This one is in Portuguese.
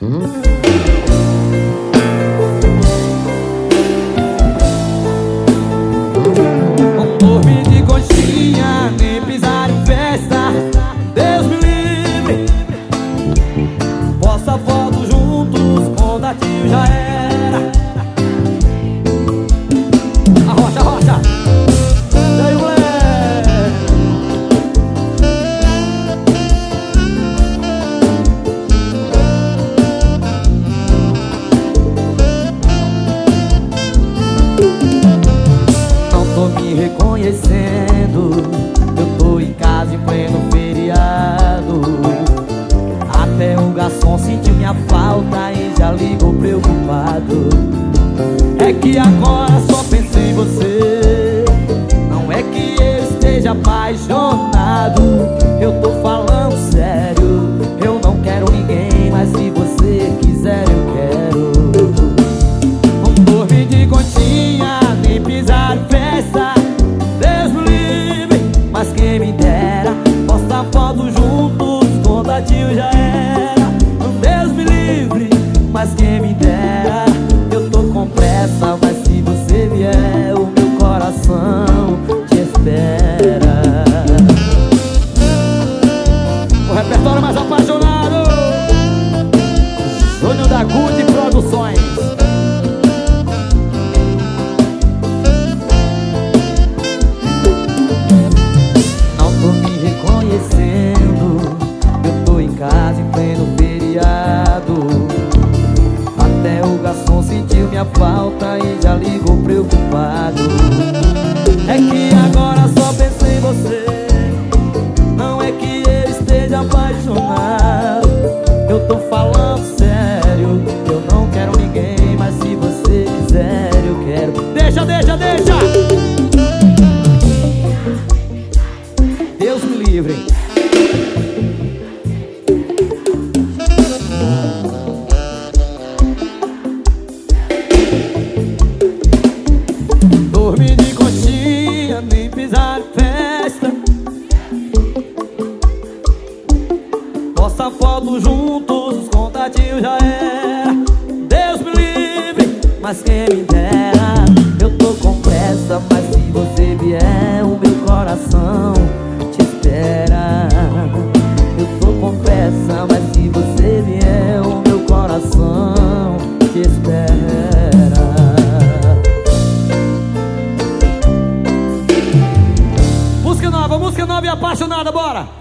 嗯。escurecendo Eu tô em casa em pleno feriado. Até o garçom sentiu minha falta e já ligou preocupado. É que agora só penso em você. Não é que eu esteja apaixonado. essa pago tio já era Deus me livre, mas quem me dera Eu tô com pressa, mas se você vier O meu coração te espera. Eu tô com pressa, mas se você vier O meu coração te espera. Música nova, música nova e apaixonada, bora!